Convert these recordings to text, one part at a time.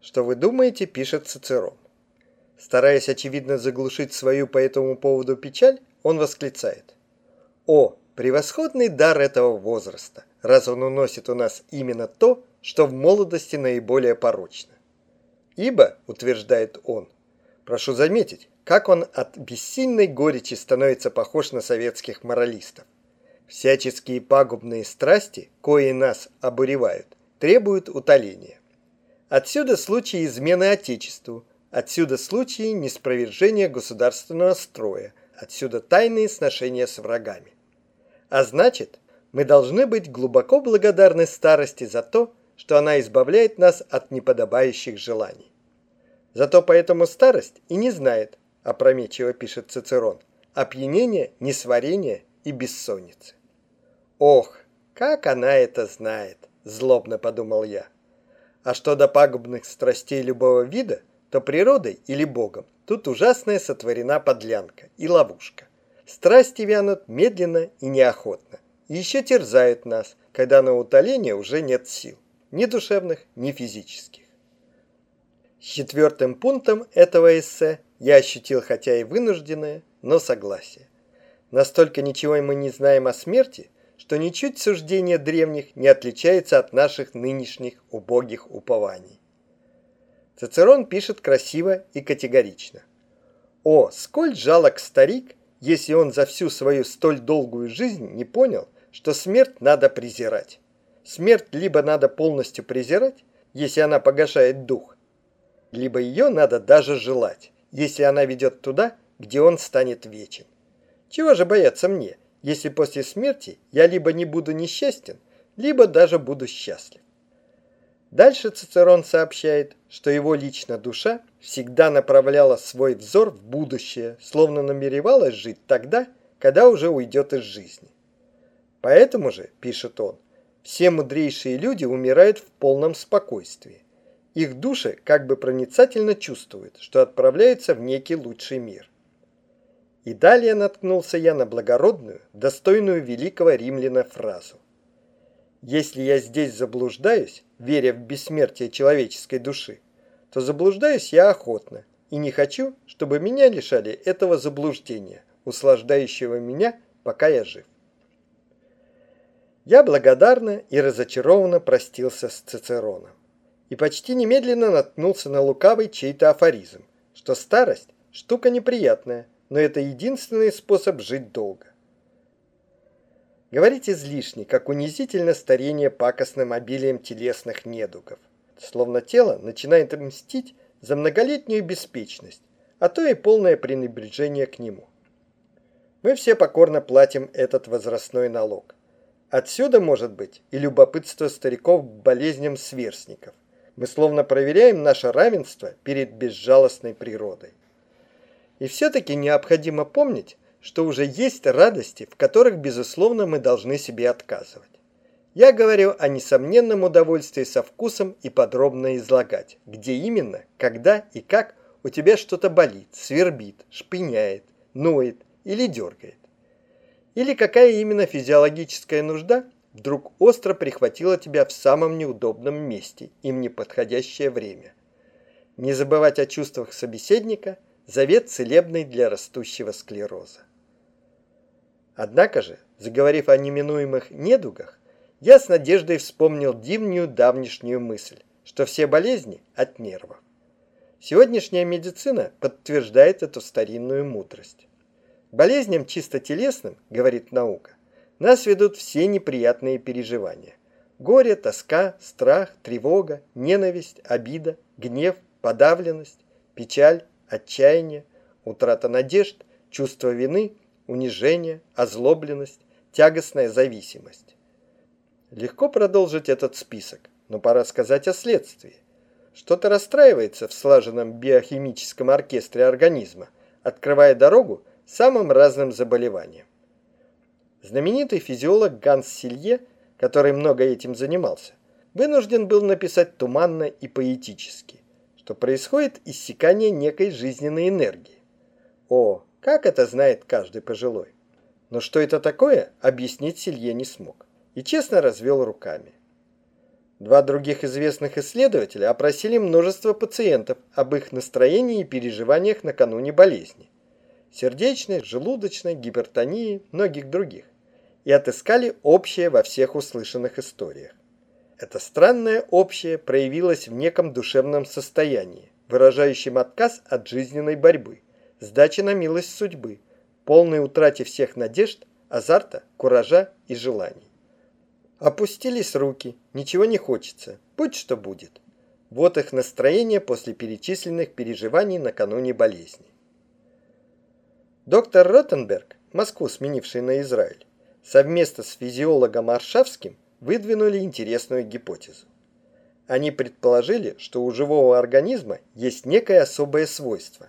Что вы думаете, пишет Цицерон. Стараясь, очевидно, заглушить свою по этому поводу печаль, он восклицает. О, превосходный дар этого возраста, раз он уносит у нас именно то, что в молодости наиболее порочно. Ибо, утверждает он, прошу заметить, как он от бессильной горечи становится похож на советских моралистов. Всяческие пагубные страсти, кои нас обуревают, требуют утоления. Отсюда случаи измены Отечеству, отсюда случаи неспровержения государственного строя, отсюда тайные сношения с врагами. А значит, мы должны быть глубоко благодарны старости за то, что она избавляет нас от неподобающих желаний. Зато поэтому старость и не знает, опрометчиво пишет Цицерон, опьянения, несварения и бессонницы. Ох, как она это знает, злобно подумал я. А что до пагубных страстей любого вида, то природой или Богом тут ужасная сотворена подлянка и ловушка. Страсти вянут медленно и неохотно. И еще терзают нас, когда на утоление уже нет сил. Ни душевных, ни физических. С четвертым пунктом этого эссе я ощутил хотя и вынужденное, но согласие. Настолько ничего мы не знаем о смерти, что ничуть суждение древних не отличается от наших нынешних убогих упований. Цицерон пишет красиво и категорично. О, сколь жалок старик, если он за всю свою столь долгую жизнь не понял, что смерть надо презирать. Смерть либо надо полностью презирать, если она погашает дух, либо ее надо даже желать, если она ведет туда, где он станет вечен. Чего же бояться мне, если после смерти я либо не буду несчастен, либо даже буду счастлив. Дальше Цицерон сообщает, что его лично душа всегда направляла свой взор в будущее, словно намеревалась жить тогда, когда уже уйдет из жизни. Поэтому же, пишет он, все мудрейшие люди умирают в полном спокойствии. Их души как бы проницательно чувствуют, что отправляются в некий лучший мир. И далее наткнулся я на благородную, достойную великого римляна фразу. Если я здесь заблуждаюсь, веря в бессмертие человеческой души, то заблуждаюсь я охотно и не хочу, чтобы меня лишали этого заблуждения, услаждающего меня, пока я жив. Я благодарно и разочарованно простился с Цицероном и почти немедленно наткнулся на лукавый чей-то афоризм, что старость – штука неприятная – но это единственный способ жить долго. Говорить излишне, как унизительно старение пакостным обилием телесных недугов. Словно тело начинает мстить за многолетнюю беспечность, а то и полное пренебрежение к нему. Мы все покорно платим этот возрастной налог. Отсюда, может быть, и любопытство стариков к болезням сверстников. Мы словно проверяем наше равенство перед безжалостной природой. И все-таки необходимо помнить, что уже есть радости, в которых, безусловно, мы должны себе отказывать. Я говорю о несомненном удовольствии со вкусом и подробно излагать, где именно, когда и как у тебя что-то болит, свербит, шпыняет, ноет или дергает. Или какая именно физиологическая нужда вдруг остро прихватила тебя в самом неудобном месте и в неподходящее время. Не забывать о чувствах собеседника – завет целебный для растущего склероза. Однако же, заговорив о неминуемых недугах, я с надеждой вспомнил дивнюю давнишнюю мысль, что все болезни от нервов. Сегодняшняя медицина подтверждает эту старинную мудрость. болезням чисто телесным, говорит наука, нас ведут все неприятные переживания. Горе, тоска, страх, тревога, ненависть, обида, гнев, подавленность, печаль, отчаяние, утрата надежд, чувство вины, унижение, озлобленность, тягостная зависимость. Легко продолжить этот список, но пора сказать о следствии. Что-то расстраивается в слаженном биохимическом оркестре организма, открывая дорогу самым разным заболеваниям. Знаменитый физиолог Ганс Силье, который много этим занимался, вынужден был написать туманно и поэтически что происходит иссякание некой жизненной энергии. О, как это знает каждый пожилой. Но что это такое, объяснить Силье не смог. И честно развел руками. Два других известных исследователя опросили множество пациентов об их настроении и переживаниях накануне болезни. Сердечной, желудочной, гипертонии, многих других. И отыскали общее во всех услышанных историях. Это странное общее проявилось в неком душевном состоянии, выражающем отказ от жизненной борьбы, сдачи на милость судьбы, полной утрате всех надежд, азарта, куража и желаний. Опустились руки, ничего не хочется, будь что будет. Вот их настроение после перечисленных переживаний накануне болезни. Доктор Ротенберг, Москву сменивший на Израиль, совместно с физиологом Аршавским выдвинули интересную гипотезу. Они предположили, что у живого организма есть некое особое свойство.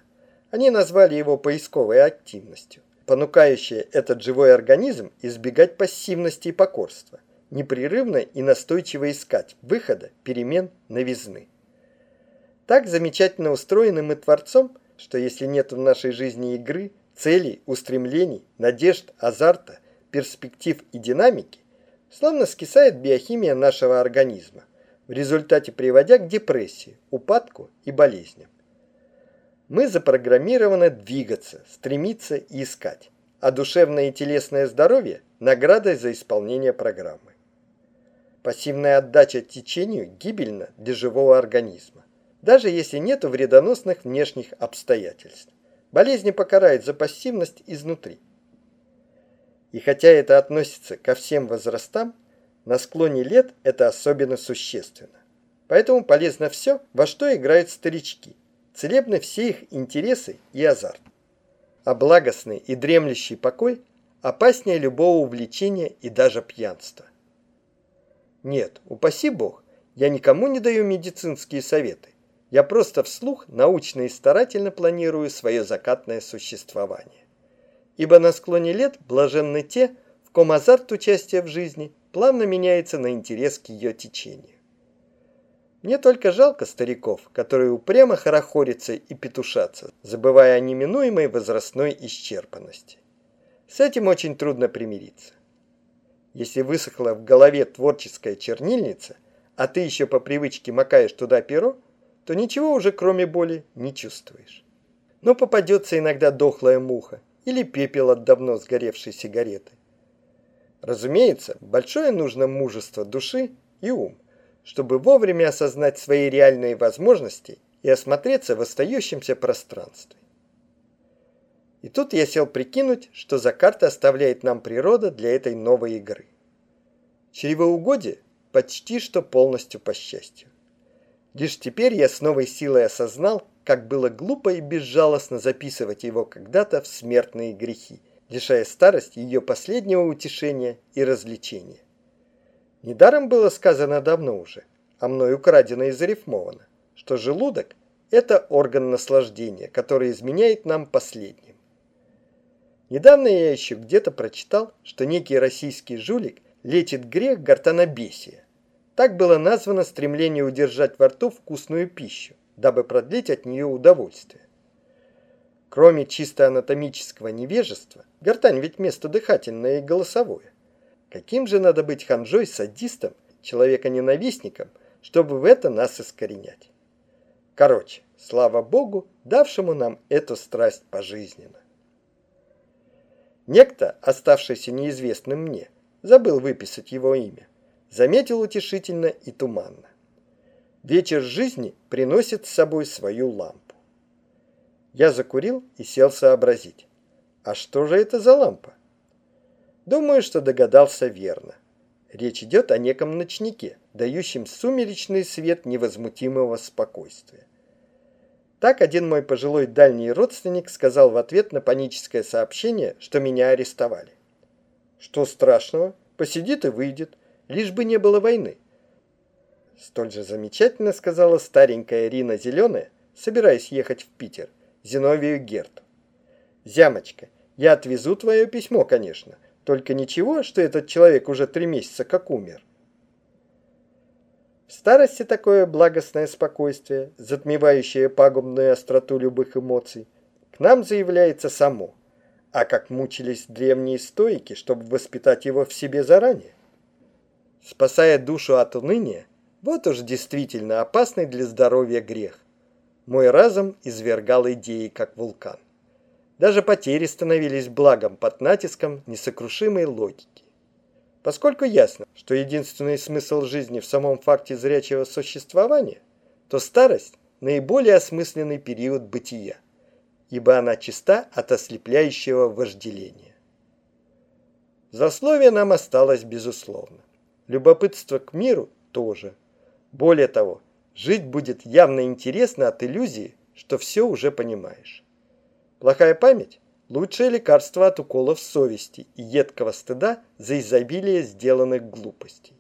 Они назвали его поисковой активностью, понукающее этот живой организм избегать пассивности и покорства непрерывно и настойчиво искать выхода, перемен, новизны. Так замечательно устроены мы Творцом, что если нет в нашей жизни игры, целей, устремлений, надежд, азарта, перспектив и динамики, словно скисает биохимия нашего организма, в результате приводя к депрессии, упадку и болезням. Мы запрограммированы двигаться, стремиться и искать, а душевное и телесное здоровье – наградой за исполнение программы. Пассивная отдача течению гибельна для живого организма, даже если нет вредоносных внешних обстоятельств. Болезни покарает за пассивность изнутри. И хотя это относится ко всем возрастам, на склоне лет это особенно существенно. Поэтому полезно все, во что играют старички. Целебны все их интересы и азарт. А благостный и дремлющий покой опаснее любого увлечения и даже пьянства. Нет, упаси бог, я никому не даю медицинские советы. Я просто вслух научно и старательно планирую свое закатное существование. Ибо на склоне лет блаженны те, в ком азарт участия в жизни плавно меняется на интерес к ее течению. Мне только жалко стариков, которые упрямо хорохорятся и петушатся, забывая о неминуемой возрастной исчерпанности. С этим очень трудно примириться. Если высохла в голове творческая чернильница, а ты еще по привычке макаешь туда перо, то ничего уже кроме боли не чувствуешь. Но попадется иногда дохлая муха или пепел от давно сгоревшей сигареты. Разумеется, большое нужно мужество души и ум, чтобы вовремя осознать свои реальные возможности и осмотреться в остающемся пространстве. И тут я сел прикинуть, что за карты оставляет нам природа для этой новой игры. Чревоугодие почти что полностью по счастью. Лишь теперь я с новой силой осознал, как было глупо и безжалостно записывать его когда-то в смертные грехи, лишая старость ее последнего утешения и развлечения. Недаром было сказано давно уже, а мной украдено и зарифмовано, что желудок – это орган наслаждения, который изменяет нам последним. Недавно я еще где-то прочитал, что некий российский жулик лечит грех гортанобесия. Так было названо стремление удержать во рту вкусную пищу, дабы продлить от нее удовольствие. Кроме чисто анатомического невежества, гортань ведь место дыхательное и голосовое. Каким же надо быть ханжой, садистом, человека-ненавистником, чтобы в это нас искоренять? Короче, слава Богу, давшему нам эту страсть пожизненно. Некто, оставшийся неизвестным мне, забыл выписать его имя, заметил утешительно и туманно. Вечер жизни приносит с собой свою лампу. Я закурил и сел сообразить. А что же это за лампа? Думаю, что догадался верно. Речь идет о неком ночнике, дающем сумеречный свет невозмутимого спокойствия. Так один мой пожилой дальний родственник сказал в ответ на паническое сообщение, что меня арестовали. Что страшного? Посидит и выйдет, лишь бы не было войны. Столь же замечательно сказала старенькая Рина Зеленая, собираясь ехать в Питер, Зиновию Герту. «Зямочка, я отвезу твое письмо, конечно, только ничего, что этот человек уже три месяца как умер. В старости такое благостное спокойствие, затмевающее пагубную остроту любых эмоций, к нам заявляется само, а как мучились древние стоики, чтобы воспитать его в себе заранее. Спасая душу от уныния, Вот уж действительно опасный для здоровья грех. Мой разум извергал идеи, как вулкан. Даже потери становились благом под натиском несокрушимой логики. Поскольку ясно, что единственный смысл жизни в самом факте зрячего существования, то старость – наиболее осмысленный период бытия, ибо она чиста от ослепляющего вожделения. Засловие нам осталось безусловно. Любопытство к миру тоже. Более того, жить будет явно интересно от иллюзии, что все уже понимаешь. Плохая память – лучшее лекарство от уколов совести и едкого стыда за изобилие сделанных глупостей.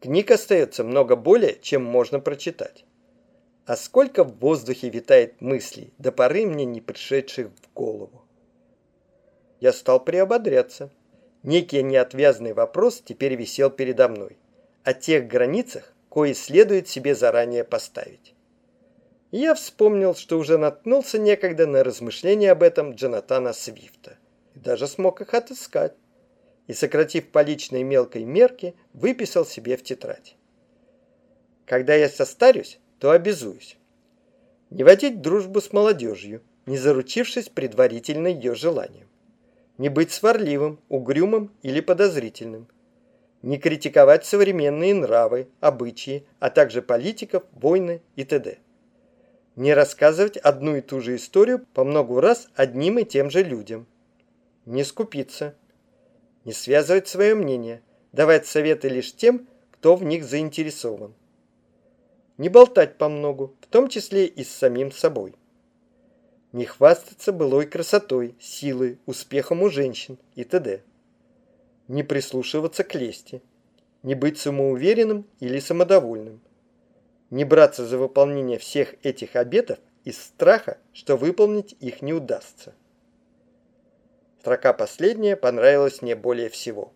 Книг остается много более, чем можно прочитать. А сколько в воздухе витает мыслей, до поры мне не пришедших в голову. Я стал приободряться. Некий неотвязный вопрос теперь висел передо мной. О тех границах, кои следует себе заранее поставить я вспомнил, что уже наткнулся некогда на размышления об этом Джонатана Свифта. И даже смог их отыскать. И, сократив по личной мелкой мерке, выписал себе в тетрадь. Когда я состарюсь, то обязуюсь. Не водить дружбу с молодежью, не заручившись предварительно ее желанием. Не быть сварливым, угрюмым или подозрительным. Не критиковать современные нравы, обычаи, а также политиков, войны и т.д не рассказывать одну и ту же историю по многу раз одним и тем же людям. Не скупиться. Не связывать свое мнение. Давать советы лишь тем, кто в них заинтересован. Не болтать по многу, в том числе и с самим собой. Не хвастаться былой красотой, силой, успехом у женщин и т.д. Не прислушиваться к лести. Не быть самоуверенным или самодовольным не браться за выполнение всех этих обетов из страха, что выполнить их не удастся. Строка последняя понравилась мне более всего,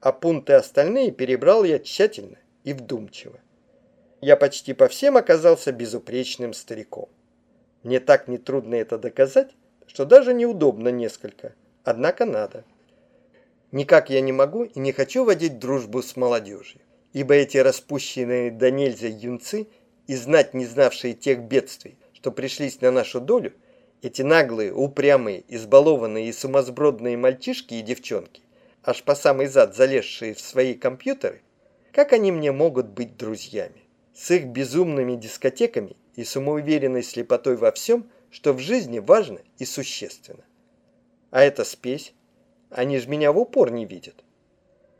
а пункты остальные перебрал я тщательно и вдумчиво. Я почти по всем оказался безупречным стариком. Мне так нетрудно это доказать, что даже неудобно несколько, однако надо. Никак я не могу и не хочу водить дружбу с молодежью ибо эти распущенные до нельзя юнцы и знать не знавшие тех бедствий, что пришлись на нашу долю, эти наглые, упрямые, избалованные и сумасбродные мальчишки и девчонки, аж по самый зад залезшие в свои компьютеры, как они мне могут быть друзьями? С их безумными дискотеками и самоуверенной слепотой во всем, что в жизни важно и существенно. А это спесь. Они же меня в упор не видят.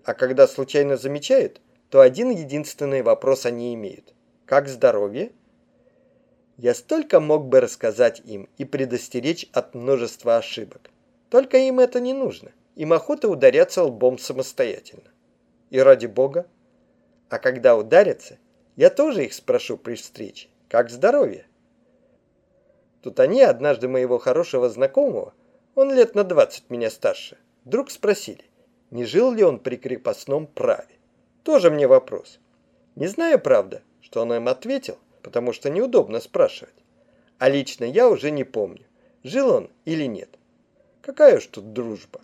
А когда случайно замечают, то один единственный вопрос они имеют. Как здоровье? Я столько мог бы рассказать им и предостеречь от множества ошибок. Только им это не нужно. Им охота ударяться лбом самостоятельно. И ради бога. А когда ударятся, я тоже их спрошу при встрече. Как здоровье? Тут они однажды моего хорошего знакомого, он лет на 20 меня старше, вдруг спросили, не жил ли он при крепостном праве. Тоже мне вопрос. Не знаю, правда, что он им ответил, потому что неудобно спрашивать. А лично я уже не помню, жил он или нет. Какая уж тут дружба.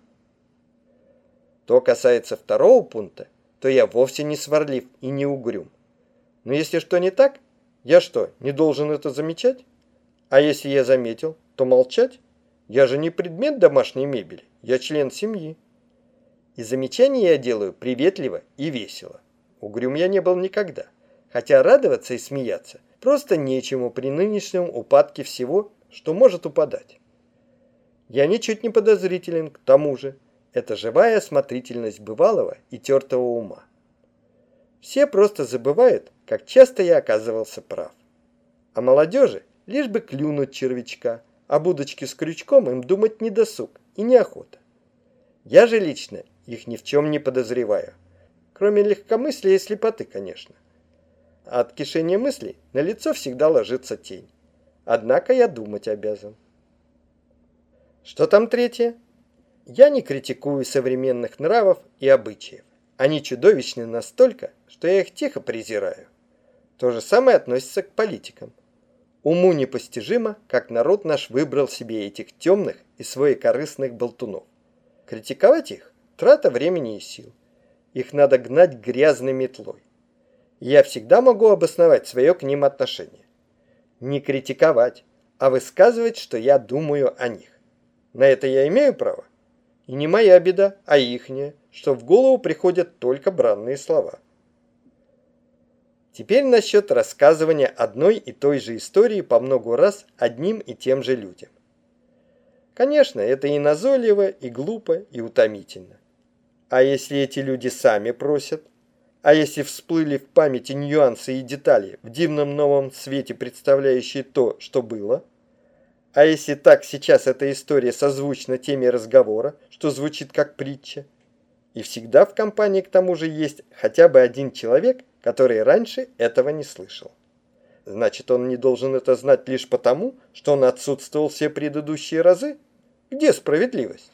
То касается второго пункта, то я вовсе не сварлив и не угрюм. Но если что не так, я что, не должен это замечать? А если я заметил, то молчать? Я же не предмет домашней мебели, я член семьи. И замечания я делаю приветливо и весело. Угрюм я не был никогда. Хотя радоваться и смеяться просто нечему при нынешнем упадке всего, что может упадать. Я ничуть не подозрителен, к тому же, это живая осмотрительность бывалого и тертого ума. Все просто забывают, как часто я оказывался прав. А молодежи лишь бы клюнуть червячка, а будочки с крючком им думать не досуг и неохота. Я же лично их ни в чем не подозреваю. Кроме легкомыслия и слепоты, конечно. А от кишения мыслей на лицо всегда ложится тень. Однако я думать обязан. Что там третье? Я не критикую современных нравов и обычаев. Они чудовищны настолько, что я их тихо презираю. То же самое относится к политикам. Уму непостижимо, как народ наш выбрал себе этих темных и своекорыстных болтунов. Критиковать их – трата времени и сил. Их надо гнать грязной метлой. я всегда могу обосновать свое к ним отношение. Не критиковать, а высказывать, что я думаю о них. На это я имею право? И не моя беда, а ихняя, что в голову приходят только бранные слова. Теперь насчет рассказывания одной и той же истории по много раз одним и тем же людям. Конечно, это и назойливо, и глупо, и утомительно. А если эти люди сами просят? А если всплыли в памяти нюансы и детали, в дивном новом свете представляющие то, что было? А если так сейчас эта история созвучна теме разговора, что звучит как притча? И всегда в компании к тому же есть хотя бы один человек, который раньше этого не слышал. Значит, он не должен это знать лишь потому, что он отсутствовал все предыдущие разы? Где справедливость?